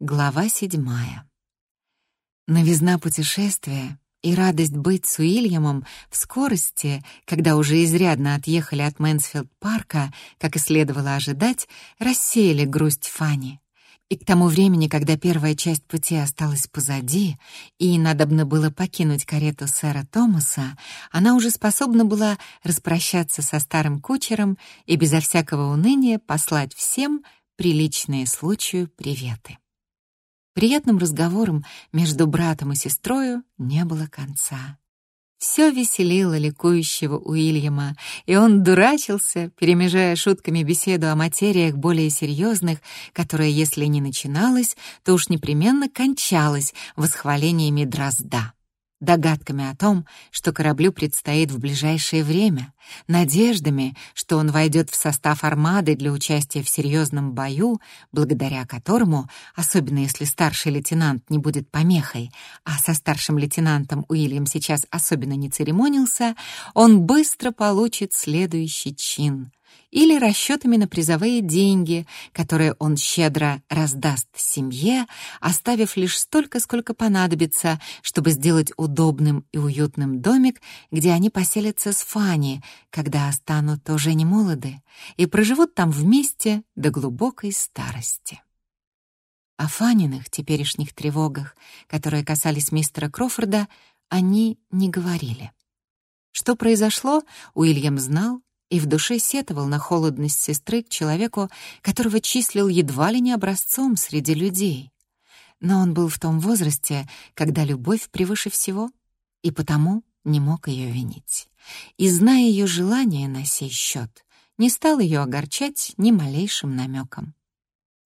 Глава седьмая. Новизна путешествия и радость быть с Уильямом в скорости, когда уже изрядно отъехали от Мэнсфилд-парка, как и следовало ожидать, рассеяли грусть Фанни. И к тому времени, когда первая часть пути осталась позади, и надобно было покинуть карету сэра Томаса, она уже способна была распрощаться со старым кучером и безо всякого уныния послать всем приличные случаю приветы. Приятным разговором между братом и сестрою не было конца. Все веселило ликующего Уильяма, и он дурачился, перемежая шутками беседу о материях более серьезных, которая, если не начиналась, то уж непременно кончалась восхвалениями Дрозда догадками о том, что кораблю предстоит в ближайшее время, надеждами, что он войдет в состав армады для участия в серьезном бою, благодаря которому, особенно если старший лейтенант не будет помехой, а со старшим лейтенантом Уильям сейчас особенно не церемонился, он быстро получит следующий чин или расчетами на призовые деньги, которые он щедро раздаст семье, оставив лишь столько, сколько понадобится, чтобы сделать удобным и уютным домик, где они поселятся с Фанни, когда станут уже не молоды, и проживут там вместе до глубокой старости. О Фаниных теперешних тревогах, которые касались мистера Крофорда, они не говорили. Что произошло, Уильям знал и в душе сетовал на холодность сестры к человеку, которого числил едва ли не образцом среди людей. Но он был в том возрасте, когда любовь превыше всего, и потому не мог ее винить. И, зная ее желание на сей счет, не стал ее огорчать ни малейшим намеком.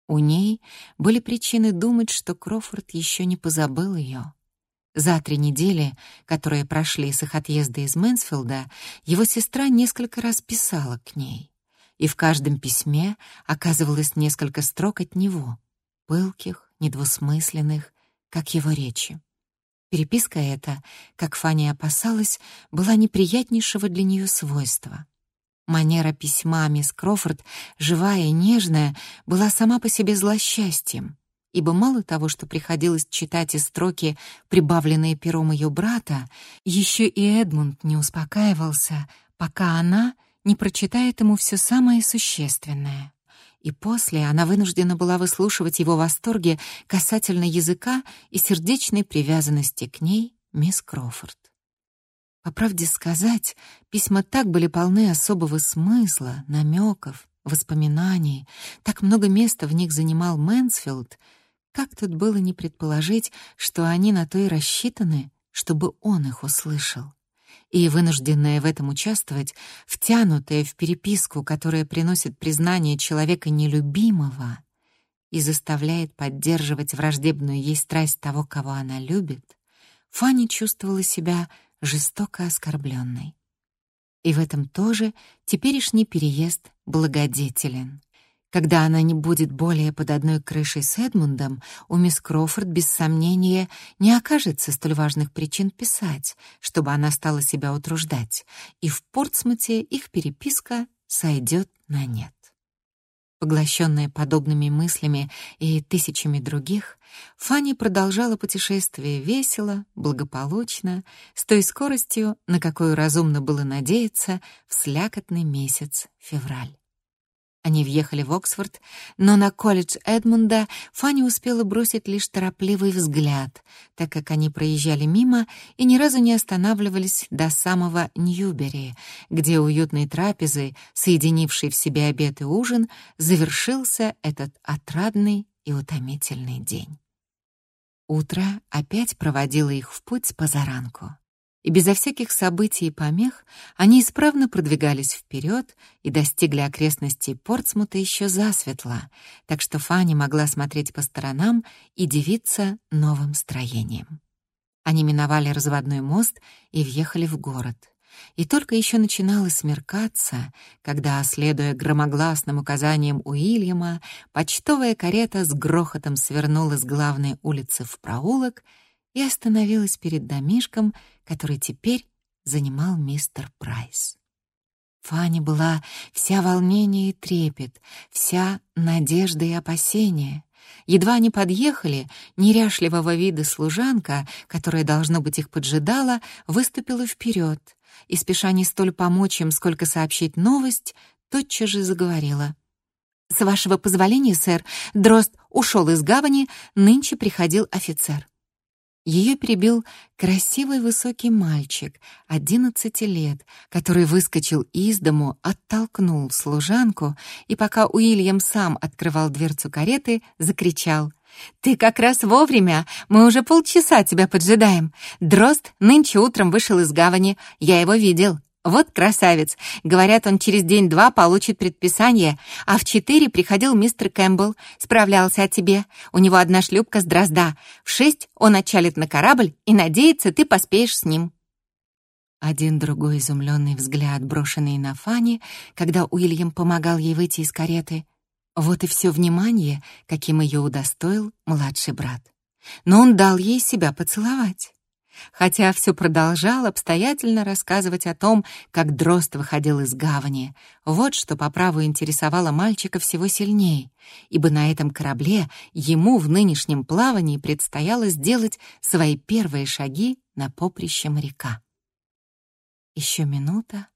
У ней были причины думать, что Крофорд еще не позабыл ее. За три недели, которые прошли с их отъезда из Мэнсфилда, его сестра несколько раз писала к ней, и в каждом письме оказывалось несколько строк от него, пылких, недвусмысленных, как его речи. Переписка эта, как Фанни опасалась, была неприятнейшего для нее свойства. Манера письма мисс Крофорд, живая и нежная, была сама по себе злосчастьем ибо мало того, что приходилось читать из строки, прибавленные пером ее брата, еще и Эдмунд не успокаивался, пока она не прочитает ему все самое существенное. И после она вынуждена была выслушивать его восторги касательно языка и сердечной привязанности к ней мисс Крофорд. По правде сказать, письма так были полны особого смысла, намеков, воспоминаний, так много места в них занимал Мэнсфилд — как тут было не предположить, что они на то и рассчитаны, чтобы он их услышал? И вынужденная в этом участвовать, втянутая в переписку, которая приносит признание человека нелюбимого и заставляет поддерживать враждебную ей страсть того, кого она любит, Фанни чувствовала себя жестоко оскорбленной. И в этом тоже теперешний переезд благодетелен. Когда она не будет более под одной крышей с Эдмундом, у мисс Крофорд без сомнения не окажется столь важных причин писать, чтобы она стала себя утруждать, и в Портсмуте их переписка сойдет на нет. Поглощенная подобными мыслями и тысячами других, Фанни продолжала путешествие весело, благополучно, с той скоростью, на какую разумно было надеяться в слякотный месяц февраль. Они въехали в Оксфорд, но на колледж Эдмунда Фанни успела бросить лишь торопливый взгляд, так как они проезжали мимо и ни разу не останавливались до самого Ньюбери, где уютной трапезой, соединившей в себе обед и ужин, завершился этот отрадный и утомительный день. Утро опять проводило их в путь с позаранку и безо всяких событий и помех они исправно продвигались вперед и достигли окрестностей Портсмута еще засветло, так что Фанни могла смотреть по сторонам и дивиться новым строением. Они миновали разводной мост и въехали в город. И только еще начинало смеркаться, когда, следуя громогласным указаниям Уильяма, почтовая карета с грохотом свернула с главной улицы в проулок — и остановилась перед домишком, который теперь занимал мистер Прайс. Фанни была вся волнение и трепет, вся надежда и опасение, Едва они подъехали, неряшливого вида служанка, которая, должно быть, их поджидала, выступила вперед и, спеша не столь помочь им, сколько сообщить новость, тотчас же заговорила. «С вашего позволения, сэр, Дрозд ушел из гавани, нынче приходил офицер». Ее перебил красивый высокий мальчик, одиннадцати лет, который выскочил из дому, оттолкнул служанку и, пока Уильям сам открывал дверцу кареты, закричал «Ты как раз вовремя! Мы уже полчаса тебя поджидаем! Дрозд нынче утром вышел из гавани, я его видел!» Вот красавец. Говорят, он через день-два получит предписание, а в четыре приходил мистер Кэмпбелл, справлялся о тебе. У него одна шлюпка с дрозда. В шесть он отчалит на корабль и надеется, ты поспеешь с ним. Один другой изумленный взгляд, брошенный на Фанни, когда Уильям помогал ей выйти из кареты. Вот и все внимание, каким ее удостоил младший брат. Но он дал ей себя поцеловать хотя все продолжал обстоятельно рассказывать о том, как дрозд выходил из гавани. Вот что по праву интересовало мальчика всего сильнее, ибо на этом корабле ему в нынешнем плавании предстояло сделать свои первые шаги на поприще моряка. Еще минута,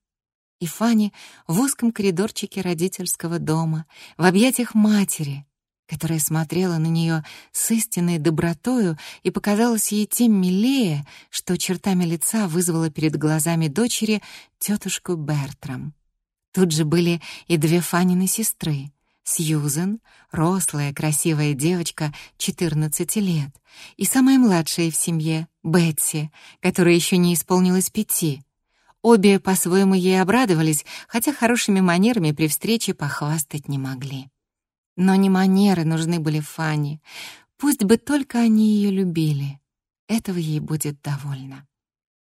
и Фанни в узком коридорчике родительского дома, в объятиях матери, которая смотрела на нее с истинной добротою и показалась ей тем милее, что чертами лица вызвала перед глазами дочери тетушку Бертрам. Тут же были и две Фанины сестры. Сьюзен, рослая, красивая девочка, 14 лет, и самая младшая в семье, Бетси, которая еще не исполнилась пяти. Обе по-своему ей обрадовались, хотя хорошими манерами при встрече похвастать не могли. Но не манеры нужны были Фанни. Пусть бы только они ее любили. Этого ей будет довольно.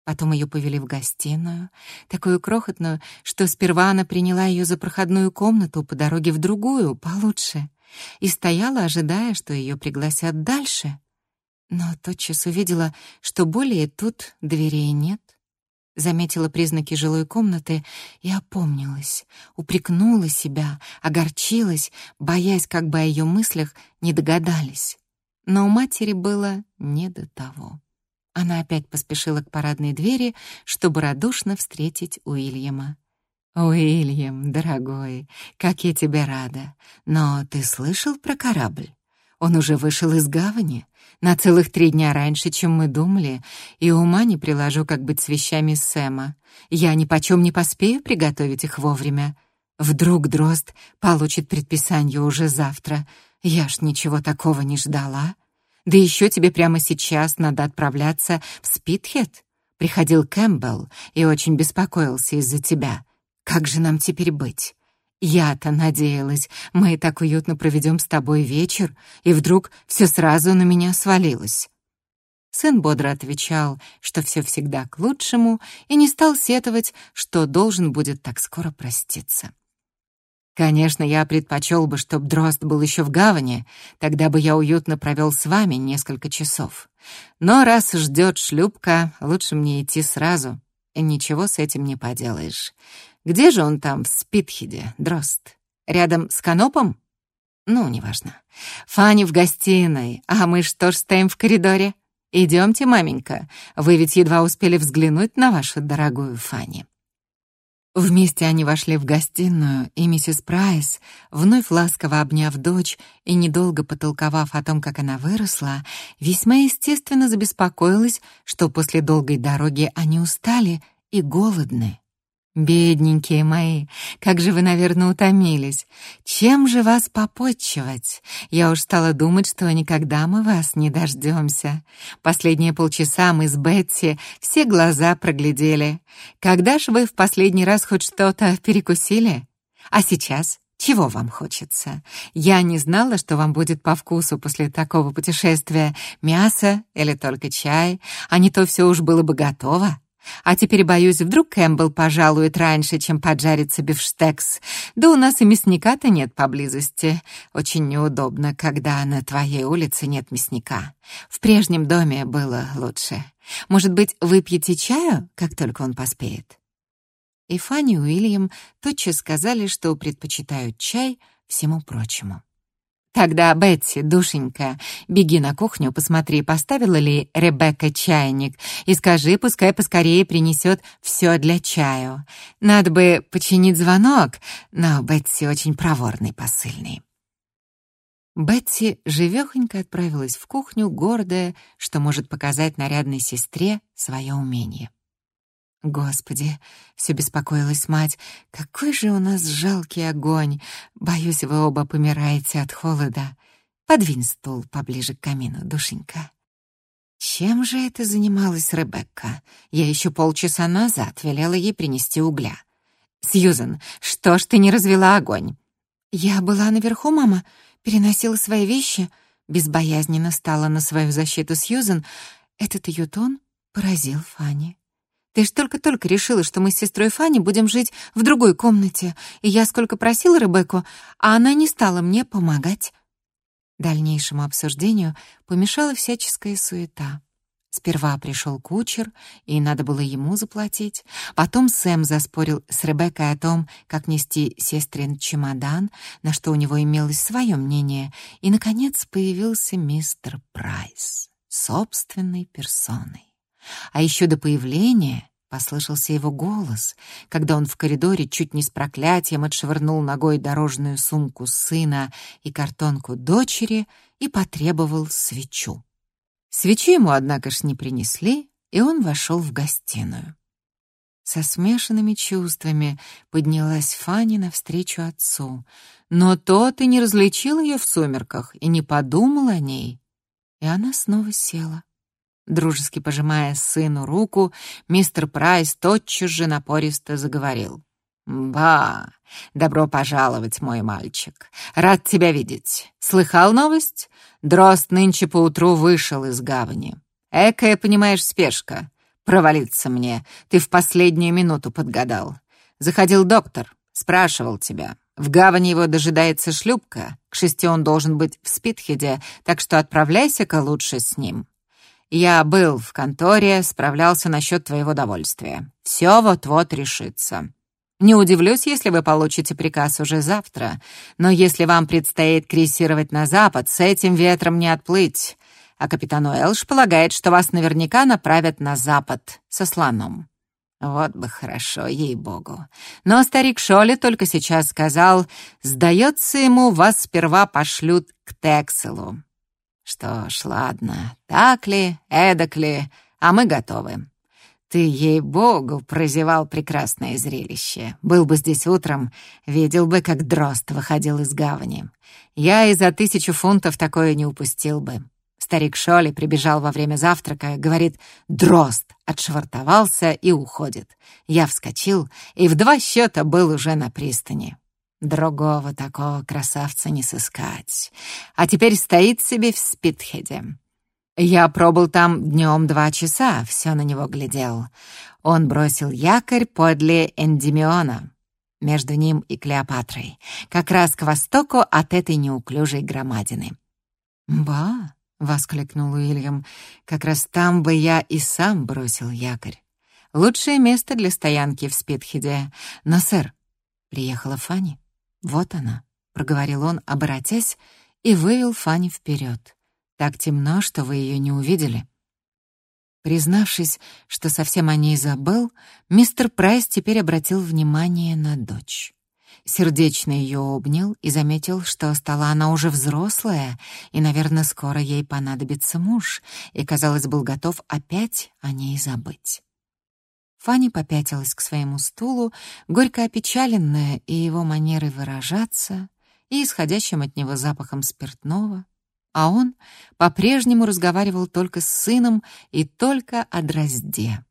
Потом ее повели в гостиную, такую крохотную, что сперва она приняла ее за проходную комнату по дороге в другую, получше, и стояла, ожидая, что ее пригласят дальше. Но тотчас увидела, что более тут дверей нет, заметила признаки жилой комнаты и опомнилась, упрекнула себя, огорчилась, боясь, как бы о ее мыслях не догадались. Но у матери было не до того. Она опять поспешила к парадной двери, чтобы радушно встретить Уильяма. «Уильям, дорогой, как я тебе рада! Но ты слышал про корабль? Он уже вышел из гавани на целых три дня раньше, чем мы думали, и ума не приложу, как быть с вещами Сэма. Я ни почем не поспею приготовить их вовремя. Вдруг Дрозд получит предписание уже завтра. Я ж ничего такого не ждала. Да еще тебе прямо сейчас надо отправляться в Спитхед. Приходил Кэмпбелл и очень беспокоился из-за тебя. Как же нам теперь быть? Я-то надеялась, мы так уютно проведем с тобой вечер, и вдруг все сразу на меня свалилось. Сын бодро отвечал, что все всегда к лучшему, и не стал сетовать, что должен будет так скоро проститься. Конечно, я предпочел бы, чтоб Дрозд был еще в гавани, тогда бы я уютно провел с вами несколько часов. Но раз ждет шлюпка, лучше мне идти сразу, и ничего с этим не поделаешь. Где же он там, в Спитхеде, Дрозд? Рядом с Канопом? Ну, неважно. Фанни в гостиной, а мы что ж стоим в коридоре? Идемте, маменька, вы ведь едва успели взглянуть на вашу дорогую Фанни. Вместе они вошли в гостиную, и миссис Прайс, вновь ласково обняв дочь и недолго потолковав о том, как она выросла, весьма естественно забеспокоилась, что после долгой дороги они устали и голодны. Бедненькие мои, как же вы, наверное, утомились. Чем же вас попотчевать? Я уж стала думать, что никогда мы вас не дождемся. Последние полчаса мы с Бетси все глаза проглядели. Когда ж вы в последний раз хоть что-то перекусили? А сейчас? Чего вам хочется? Я не знала, что вам будет по вкусу после такого путешествия. Мясо или только чай? А не то все уж было бы готово. А теперь, боюсь, вдруг Кэмпбелл пожалует раньше, чем поджарится бифштекс. Да у нас и мясника-то нет поблизости. Очень неудобно, когда на твоей улице нет мясника. В прежнем доме было лучше. Может быть, выпьете чаю, как только он поспеет?» И Фанни и Уильям тотчас сказали, что предпочитают чай всему прочему. Тогда, Бетси, душенька, беги на кухню, посмотри, поставила ли Ребекка чайник, и скажи, пускай поскорее принесет все для чаю. Надо бы починить звонок, но Бетси очень проворный посыльный. Бетси живехонько отправилась в кухню, гордая, что может показать нарядной сестре свое умение. Господи, все беспокоилась мать, какой же у нас жалкий огонь. Боюсь, вы оба помираете от холода. Подвинь стул поближе к камину, душенька. Чем же это занималась Ребекка? Я еще полчаса назад велела ей принести угля. Сьюзен, что ж ты не развела огонь? Я была наверху, мама, переносила свои вещи. Безбоязненно стала на свою защиту Сьюзен. Этот ее тон поразил Фанни. Ты ж только-только решила, что мы с сестрой Фанни будем жить в другой комнате, и я сколько просила Ребекку, а она не стала мне помогать. Дальнейшему обсуждению помешала всяческая суета. Сперва пришел кучер, и надо было ему заплатить. Потом Сэм заспорил с Ребеккой о том, как нести сестрин чемодан, на что у него имелось свое мнение. И, наконец, появился мистер Прайс собственной персоной. А еще до появления послышался его голос, когда он в коридоре чуть не с проклятием отшвырнул ногой дорожную сумку сына и картонку дочери и потребовал свечу. Свечи ему, однако ж, не принесли, и он вошел в гостиную. Со смешанными чувствами поднялась Фанни навстречу отцу, но тот и не различил ее в сумерках и не подумал о ней, и она снова села. Дружески пожимая сыну руку, мистер Прайс тотчас же напористо заговорил. «Ба! Добро пожаловать, мой мальчик. Рад тебя видеть. Слыхал новость? Дрозд нынче поутру вышел из гавани. Экая, понимаешь, спешка. Провалиться мне. Ты в последнюю минуту подгадал. Заходил доктор, спрашивал тебя. В гавани его дожидается шлюпка. К шести он должен быть в Спитхеде, так что отправляйся-ка лучше с ним. Я был в конторе, справлялся насчет твоего довольствия. Все вот-вот решится. Не удивлюсь, если вы получите приказ уже завтра, но если вам предстоит крейсировать на запад, с этим ветром не отплыть. А капитан Уэлш полагает, что вас наверняка направят на запад со слоном. Вот бы хорошо, ей-богу. Но старик Шоли только сейчас сказал, сдается ему, вас сперва пошлют к Текселу. Что ж, ладно, так ли, эдак ли, а мы готовы. Ты, ей-богу, прозевал прекрасное зрелище. Был бы здесь утром, видел бы, как дрозд выходил из гавани. Я и за тысячу фунтов такое не упустил бы. Старик Шоли прибежал во время завтрака, говорит, дрозд отшвартовался и уходит. Я вскочил и в два счета был уже на пристани. Другого такого красавца не сыскать. А теперь стоит себе в Спитхеде. Я пробыл там днем два часа, все на него глядел. Он бросил якорь подле Эндимиона, между ним и Клеопатрой, как раз к востоку от этой неуклюжей громадины. «Ба!» — воскликнул Уильям. «Как раз там бы я и сам бросил якорь. Лучшее место для стоянки в Спитхеде. Но, сэр, приехала Фанни». «Вот она», — проговорил он, оборотясь, и вывел Фанни вперед. «Так темно, что вы ее не увидели». Признавшись, что совсем о ней забыл, мистер Прайс теперь обратил внимание на дочь. Сердечно ее обнял и заметил, что стала она уже взрослая, и, наверное, скоро ей понадобится муж, и, казалось, был готов опять о ней забыть. Фанни попятилась к своему стулу, горько опечаленная и его манерой выражаться, и исходящим от него запахом спиртного, а он по-прежнему разговаривал только с сыном и только о дрозде.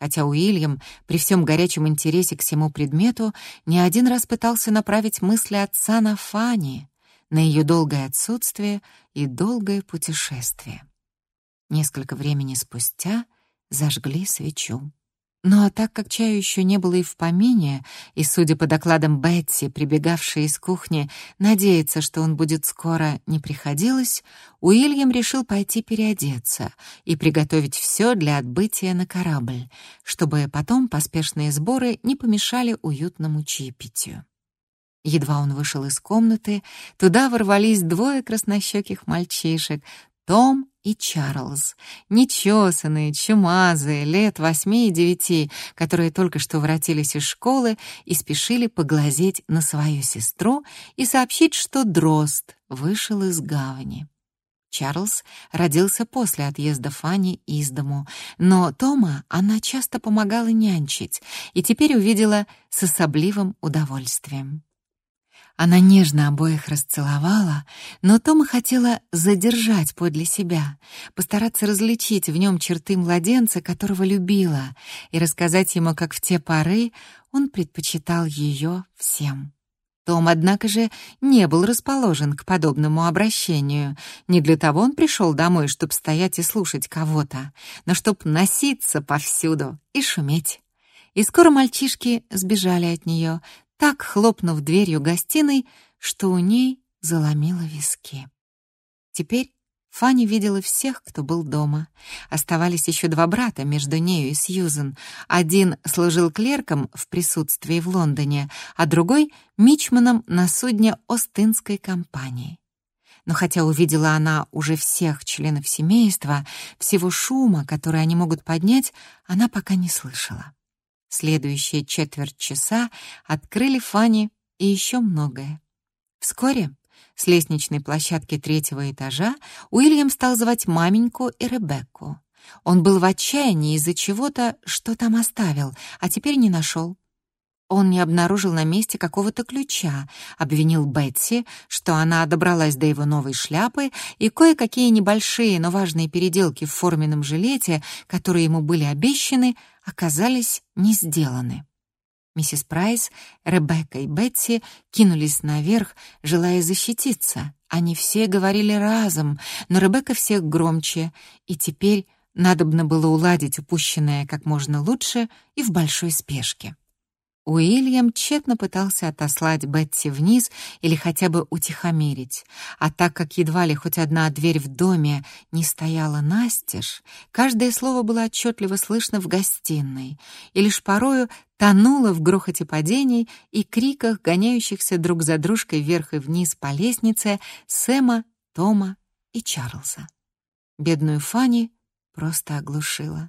Хотя Уильям при всем горячем интересе к всему предмету не один раз пытался направить мысли отца на Фанни, на ее долгое отсутствие и долгое путешествие. Несколько времени спустя зажгли свечу. Но так как чаю еще не было и в помине, и, судя по докладам Бетти, прибегавшей из кухни, надеяться, что он будет скоро, не приходилось, Уильям решил пойти переодеться и приготовить все для отбытия на корабль, чтобы потом поспешные сборы не помешали уютному чаепитию. Едва он вышел из комнаты, туда ворвались двое краснощеких мальчишек, Том и Чарльз, нечесанные, чумазые, лет восьми и девяти, которые только что воротились из школы и спешили поглазеть на свою сестру и сообщить, что Дрозд вышел из гавани. Чарльз родился после отъезда Фанни из дому, но Тома она часто помогала нянчить и теперь увидела с особливым удовольствием. Она нежно обоих расцеловала, но Тома хотела задержать подле себя, постараться различить в нем черты младенца, которого любила, и рассказать ему, как в те поры он предпочитал ее всем. Том, однако же, не был расположен к подобному обращению. Не для того он пришел домой, чтобы стоять и слушать кого-то, но чтобы носиться повсюду и шуметь. И скоро мальчишки сбежали от нее, так хлопнув дверью гостиной, что у ней заломило виски. Теперь Фанни видела всех, кто был дома. Оставались еще два брата между нею и Сьюзен. Один служил клерком в присутствии в Лондоне, а другой — мичманом на судне Остинской компании. Но хотя увидела она уже всех членов семейства, всего шума, который они могут поднять, она пока не слышала. Следующие четверть часа открыли Фанни и еще многое. Вскоре с лестничной площадки третьего этажа Уильям стал звать маменьку и Ребекку. Он был в отчаянии из-за чего-то, что там оставил, а теперь не нашел. Он не обнаружил на месте какого-то ключа, обвинил Бетси, что она добралась до его новой шляпы, и кое-какие небольшие, но важные переделки в форменном жилете, которые ему были обещаны, оказались не сделаны. Миссис Прайс, Ребекка и Бетси кинулись наверх, желая защититься. Они все говорили разом, но Ребекка всех громче, и теперь надобно было уладить упущенное как можно лучше и в большой спешке. Уильям тщетно пытался отослать Бетти вниз или хотя бы утихомирить, а так как едва ли хоть одна дверь в доме не стояла настежь, каждое слово было отчетливо слышно в гостиной, и лишь порою тонуло в грохоте падений и криках, гоняющихся друг за дружкой вверх и вниз по лестнице Сэма, Тома и Чарльза. Бедную Фанни просто оглушила.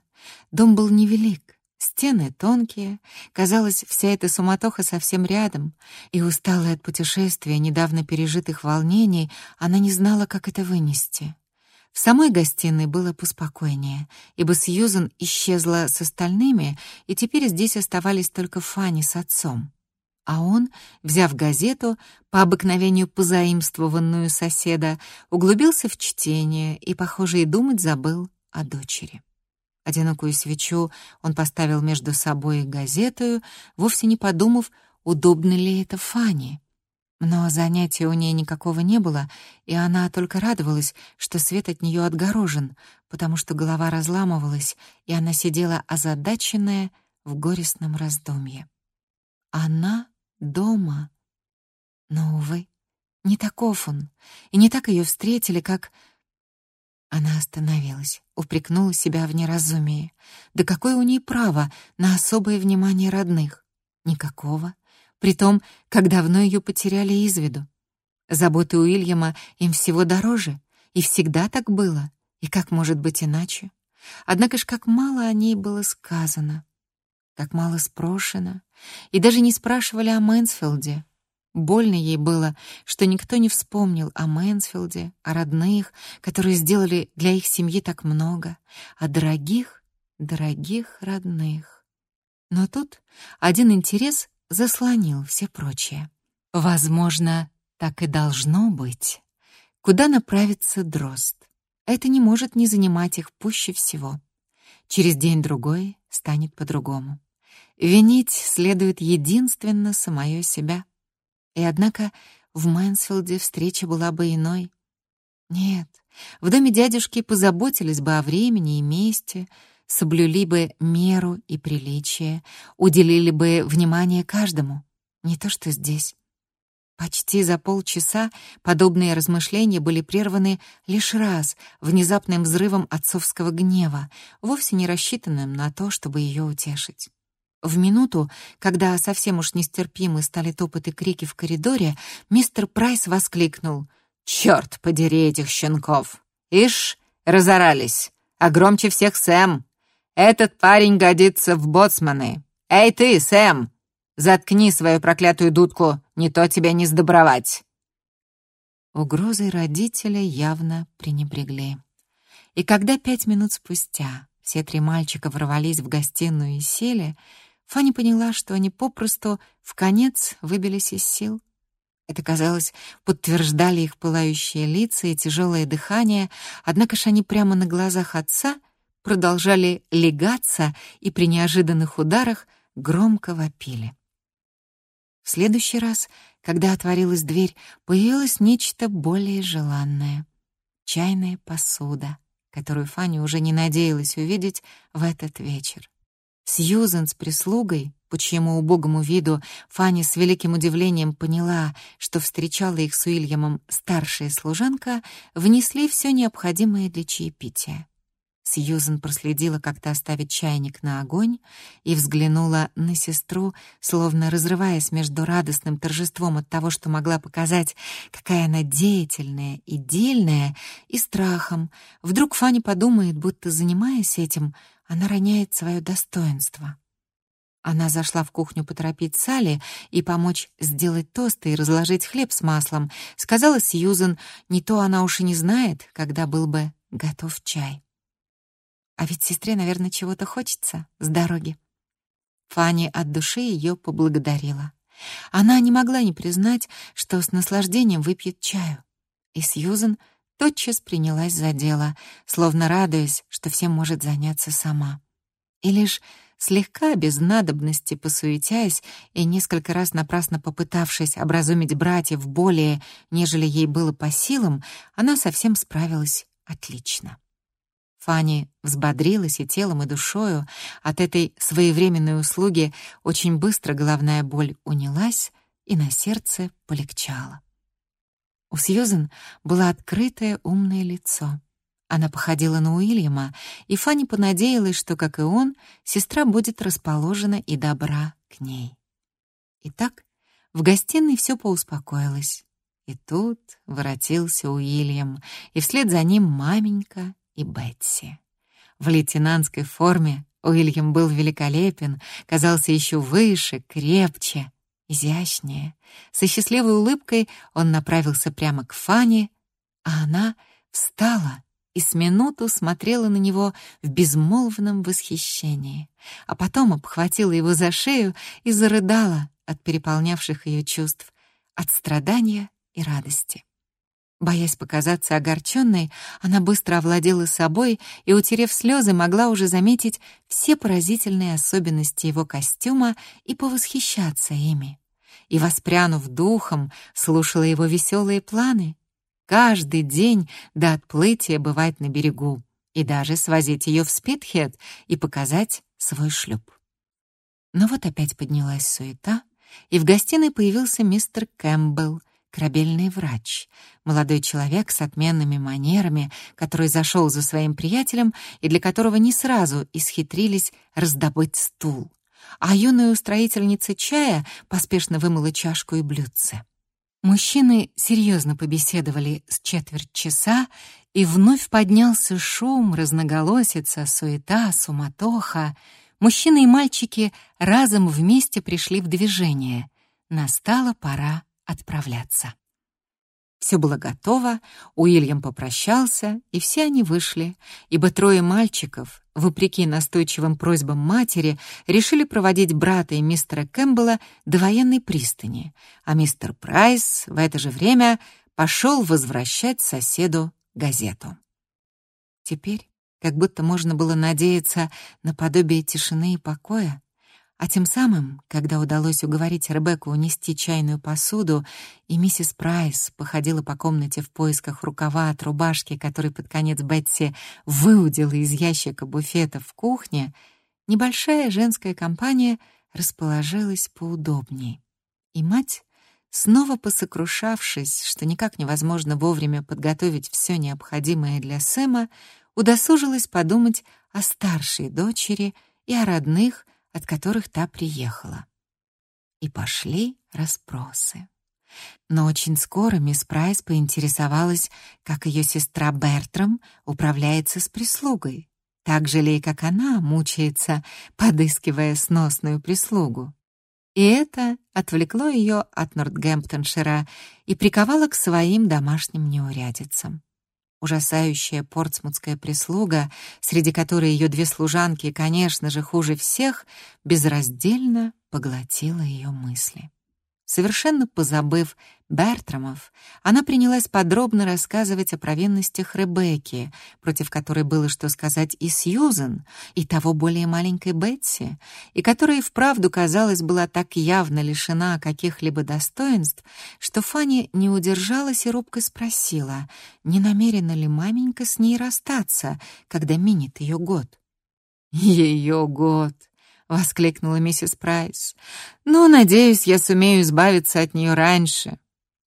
Дом был невелик, Стены тонкие, казалось, вся эта суматоха совсем рядом, и усталая от путешествия, недавно пережитых волнений, она не знала, как это вынести. В самой гостиной было поспокойнее, ибо Сьюзен исчезла с остальными, и теперь здесь оставались только Фанни с отцом. А он, взяв газету, по обыкновению позаимствованную соседа, углубился в чтение и, похоже, и думать забыл о дочери. Одинокую свечу он поставил между собой и газетою, вовсе не подумав, удобно ли это Фане. Но занятия у ней никакого не было, и она только радовалась, что свет от нее отгорожен, потому что голова разламывалась, и она сидела озадаченная в горестном раздумье. Она дома. Но, увы, не таков он, и не так ее встретили, как она остановилась, упрекнула себя в неразумии. Да какое у ней право на особое внимание родных? Никакого. Притом, как давно ее потеряли из виду. Заботы Уильяма им всего дороже, и всегда так было, и как может быть иначе? Однако ж как мало о ней было сказано, как мало спрошено, и даже не спрашивали о Мэнсфилде, Больно ей было, что никто не вспомнил о Мэнсфилде, о родных, которые сделали для их семьи так много, о дорогих, дорогих родных. Но тут один интерес заслонил все прочее. Возможно, так и должно быть. Куда направится дрозд? Это не может не занимать их пуще всего. Через день-другой станет по-другому. Винить следует единственно самое себя — и однако в Мэнсфилде встреча была бы иной. Нет, в доме дядюшки позаботились бы о времени и месте, соблюли бы меру и приличие, уделили бы внимание каждому. Не то что здесь. Почти за полчаса подобные размышления были прерваны лишь раз внезапным взрывом отцовского гнева, вовсе не рассчитанным на то, чтобы ее утешить. В минуту, когда совсем уж нестерпимы стали топоты крики в коридоре, мистер Прайс воскликнул. «Черт подери этих щенков! Ишь, разорались! А громче всех Сэм! Этот парень годится в боцманы! Эй ты, Сэм! Заткни свою проклятую дудку, не то тебя не сдобровать!» Угрозой родителя явно пренебрегли. И когда пять минут спустя все три мальчика ворвались в гостиную и сели, Фанни поняла, что они попросту в конец выбились из сил. Это, казалось, подтверждали их пылающие лица и тяжелое дыхание, однако ж они прямо на глазах отца продолжали легаться и при неожиданных ударах громко вопили. В следующий раз, когда отворилась дверь, появилось нечто более желанное — чайная посуда, которую Фанни уже не надеялась увидеть в этот вечер. Сьюзен с прислугой, по чьему убогому виду Фанни с великим удивлением поняла, что встречала их с Уильямом старшая служанка, внесли все необходимое для чаепития. Сьюзен проследила, как то оставить чайник на огонь, и взглянула на сестру, словно разрываясь между радостным торжеством от того, что могла показать, какая она деятельная и дельная, и страхом. Вдруг Фанни подумает, будто, занимаясь этим, она роняет свое достоинство. Она зашла в кухню поторопить Салли и помочь сделать тосты и разложить хлеб с маслом. Сказала Сьюзен, не то она уж и не знает, когда был бы готов чай. А ведь сестре, наверное, чего-то хочется с дороги. Фанни от души ее поблагодарила. Она не могла не признать, что с наслаждением выпьет чаю. И Сьюзен тотчас принялась за дело, словно радуясь, что всем может заняться сама. И лишь слегка без надобности посуетясь и несколько раз напрасно попытавшись образумить братьев более, нежели ей было по силам, она совсем справилась отлично. Фанни взбодрилась и телом, и душою. От этой своевременной услуги очень быстро головная боль унялась, и на сердце полегчало. У Сьюзен было открытое умное лицо. Она походила на Уильяма, и Фанни понадеялась, что, как и он, сестра будет расположена и добра к ней. Итак, в гостиной все поуспокоилось. И тут воротился Уильям, и вслед за ним маменька и Бетси. В лейтенантской форме Уильям был великолепен, казался еще выше, крепче, изящнее. Со счастливой улыбкой он направился прямо к Фане, а она встала и с минуту смотрела на него в безмолвном восхищении, а потом обхватила его за шею и зарыдала от переполнявших ее чувств, от страдания и радости. Боясь показаться огорченной, она быстро овладела собой и, утерев слезы, могла уже заметить все поразительные особенности его костюма и повосхищаться ими. И, воспрянув духом, слушала его веселые планы. Каждый день до отплытия бывать на берегу и даже свозить ее в Спитхед и показать свой шлюп. Но вот опять поднялась суета, и в гостиной появился мистер Кэмпбелл, корабельный врач, молодой человек с отменными манерами, который зашел за своим приятелем и для которого не сразу исхитрились раздобыть стул. А юная устроительница чая поспешно вымыла чашку и блюдце. Мужчины серьезно побеседовали с четверть часа, и вновь поднялся шум, разноголосица, суета, суматоха. Мужчины и мальчики разом вместе пришли в движение. Настала пора отправляться. Все было готово, Уильям попрощался, и все они вышли, ибо трое мальчиков, вопреки настойчивым просьбам матери, решили проводить брата и мистера Кэмпбелла до военной пристани, а мистер Прайс в это же время пошел возвращать соседу газету. Теперь как будто можно было надеяться на подобие тишины и покоя, а тем самым, когда удалось уговорить Ребекку унести чайную посуду, и миссис Прайс походила по комнате в поисках рукава от рубашки, который под конец Бетси выудила из ящика буфета в кухне, небольшая женская компания расположилась поудобней. И мать, снова посокрушавшись, что никак невозможно вовремя подготовить все необходимое для Сэма, удосужилась подумать о старшей дочери и о родных, от которых та приехала. И пошли расспросы. Но очень скоро мисс Прайс поинтересовалась, как ее сестра Бертрам управляется с прислугой, так же ли, как она мучается, подыскивая сносную прислугу. И это отвлекло ее от Нортгемптоншира и приковало к своим домашним неурядицам. Ужасающая портсмутская прислуга, среди которой ее две служанки, конечно же, хуже всех, безраздельно поглотила ее мысли. Совершенно позабыв Бертрамов, она принялась подробно рассказывать о провинностях Ребекки, против которой было что сказать и Сьюзен, и того более маленькой Бетси, и которая вправду, казалось, была так явно лишена каких-либо достоинств, что Фанни не удержалась и робко спросила, не намерена ли маменька с ней расстаться, когда минит ее год. Ее год! Воскликнула миссис Прайс. «Ну, надеюсь, я сумею избавиться от нее раньше,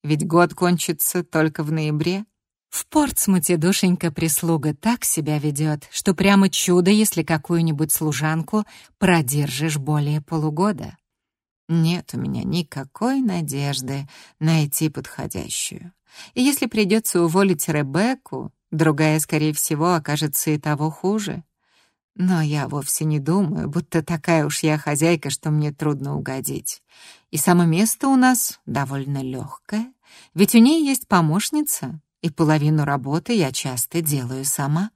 ведь год кончится только в ноябре». В Портсмуте душенька-прислуга так себя ведет, что прямо чудо, если какую-нибудь служанку продержишь более полугода. Нет у меня никакой надежды найти подходящую. И если придется уволить Ребекку, другая, скорее всего, окажется и того хуже. Но я вовсе не думаю, будто такая уж я хозяйка, что мне трудно угодить. И само место у нас довольно легкое, ведь у ней есть помощница, и половину работы я часто делаю сама.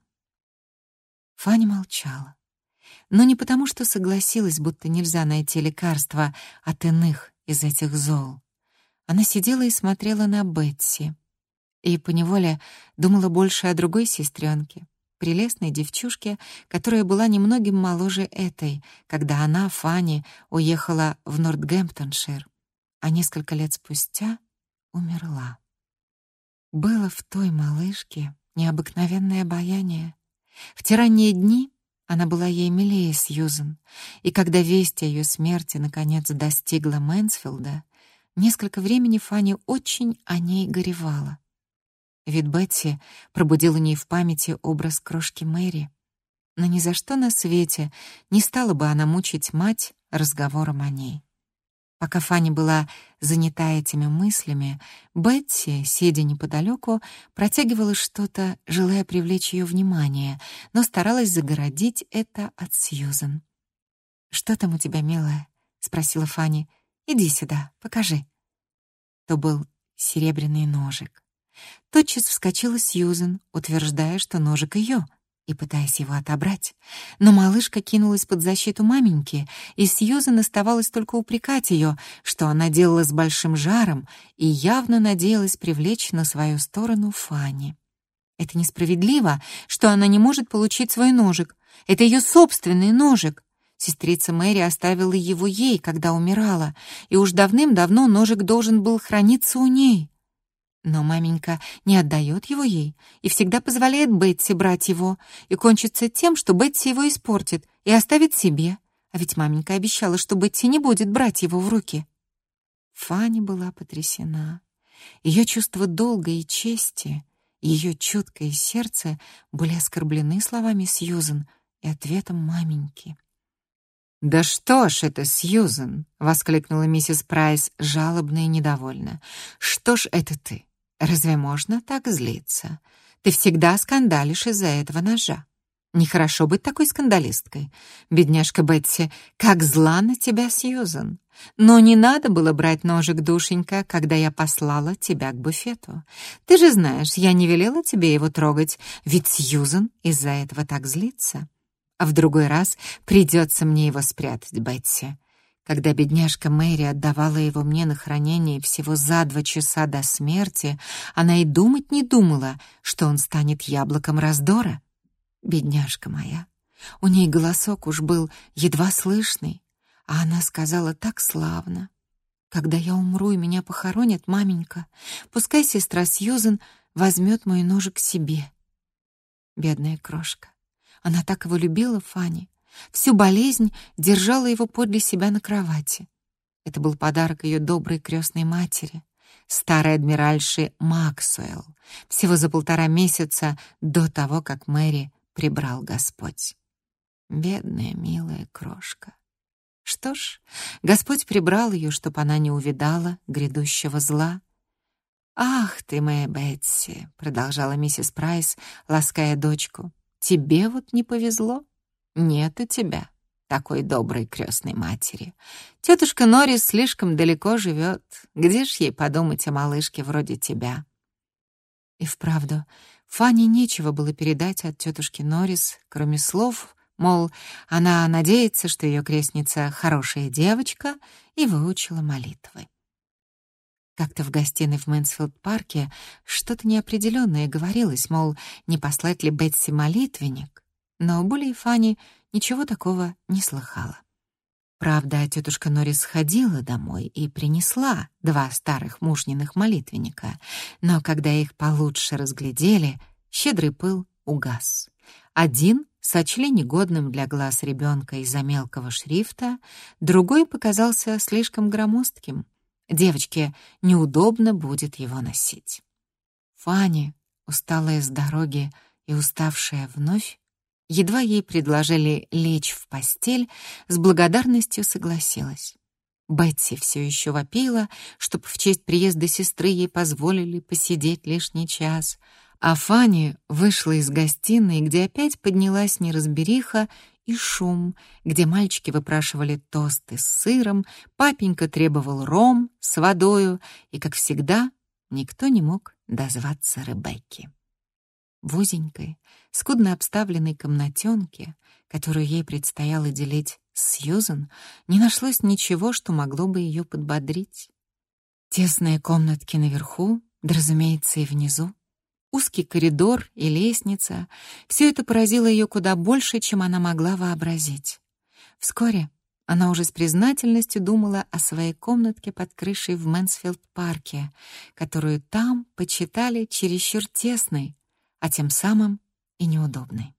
Фаня молчала. Но не потому, что согласилась, будто нельзя найти лекарства от иных из этих зол. Она сидела и смотрела на Бетси. И поневоле думала больше о другой сестренке, прелестной девчушке, которая была немногим моложе этой, когда она, Фанни, уехала в Нортгемптоншир, а несколько лет спустя умерла. Было в той малышке необыкновенное обаяние. В те ранние дни она была ей милее Сьюзен, и когда весть о ее смерти наконец достигла Мэнсфилда, несколько времени Фанни очень о ней горевала. Вид Бетси пробудил у ней в памяти образ крошки Мэри. Но ни за что на свете не стала бы она мучить мать разговором о ней. Пока Фанни была занята этими мыслями, Бетти, сидя неподалеку, протягивала что-то, желая привлечь ее внимание, но старалась загородить это от Сьюзен. «Что там у тебя, милая?» — спросила Фанни. «Иди сюда, покажи». То был серебряный ножик. Тотчас вскочила Сьюзен, утверждая, что ножик ее, и пытаясь его отобрать. Но малышка кинулась под защиту маменьки, и Сьюзен оставалось только упрекать ее, что она делала с большим жаром и явно надеялась привлечь на свою сторону Фанни. Это несправедливо, что она не может получить свой ножик. Это ее собственный ножик. Сестрица Мэри оставила его ей, когда умирала, и уж давным-давно ножик должен был храниться у ней. Но маменька не отдает его ей и всегда позволяет Бетси брать его, и кончится тем, что Бетси его испортит и оставит себе. А ведь маменька обещала, что Бетси не будет брать его в руки. Фанни была потрясена. Ее чувство долга и чести, ее чуткое сердце были оскорблены словами Сьюзен и ответом маменьки. «Да что ж это, Сьюзен!» — воскликнула миссис Прайс жалобно и недовольно. «Что ж это ты? Разве можно так злиться? Ты всегда скандалишь из-за этого ножа. Нехорошо быть такой скандалисткой. Бедняжка Бетси, как зла на тебя Сьюзен. Но не надо было брать ножик, душенька, когда я послала тебя к буфету. Ты же знаешь, я не велела тебе его трогать, ведь Сьюзен из-за этого так злится. А в другой раз придется мне его спрятать, Бетси. Когда бедняжка Мэри отдавала его мне на хранение всего за два часа до смерти, она и думать не думала, что он станет яблоком раздора. Бедняжка моя. У ней голосок уж был едва слышный, а она сказала так славно. Когда я умру и меня похоронят, маменька, пускай сестра Сьюзен возьмет мой ножик себе. Бедная крошка. Она так его любила, Фанни. Всю болезнь держала его подле себя на кровати. Это был подарок ее доброй крестной матери, старой адмиральши Максуэлл, всего за полтора месяца до того, как Мэри прибрал Господь. Бедная, милая крошка. Что ж, Господь прибрал ее, чтоб она не увидала грядущего зла. «Ах ты моя Бетси!» — продолжала миссис Прайс, лаская дочку. «Тебе вот не повезло. Нет у тебя такой доброй крестной матери. Тетушка Норрис слишком далеко живет. Где ж ей подумать о малышке вроде тебя?» И вправду, Фанни нечего было передать от тетушки Норрис, кроме слов, мол, она надеется, что ее крестница хорошая девочка и выучила молитвы. Как-то в гостиной в Мэнсфилд-парке что-то неопределенное говорилось, мол, не послать ли Бетси молитвенник, но более Фанни ничего такого не слыхала. Правда, тетушка Норрис ходила домой и принесла два старых мужниных молитвенника, но когда их получше разглядели, щедрый пыл угас. Один сочли негодным для глаз ребенка из-за мелкого шрифта, другой показался слишком громоздким. Девочке неудобно будет его носить. Фанни, усталая с дороги и уставшая вновь, Едва ей предложили лечь в постель, с благодарностью согласилась. Бетси все еще вопила, чтобы в честь приезда сестры ей позволили посидеть лишний час, а Фанни вышла из гостиной, где опять поднялась неразбериха и шум, где мальчики выпрашивали тосты с сыром, папенька требовал ром с водою, и, как всегда, никто не мог дозваться Ребекки. В узенькой, скудно обставленной комнатенке, которую ей предстояло делить с Сьюзен, не нашлось ничего, что могло бы ее подбодрить. Тесные комнатки наверху, да, разумеется, и внизу, узкий коридор и лестница — все это поразило ее куда больше, чем она могла вообразить. Вскоре она уже с признательностью думала о своей комнатке под крышей в Мэнсфилд-парке, которую там почитали чересчур тесной, а тем самым и неудобной.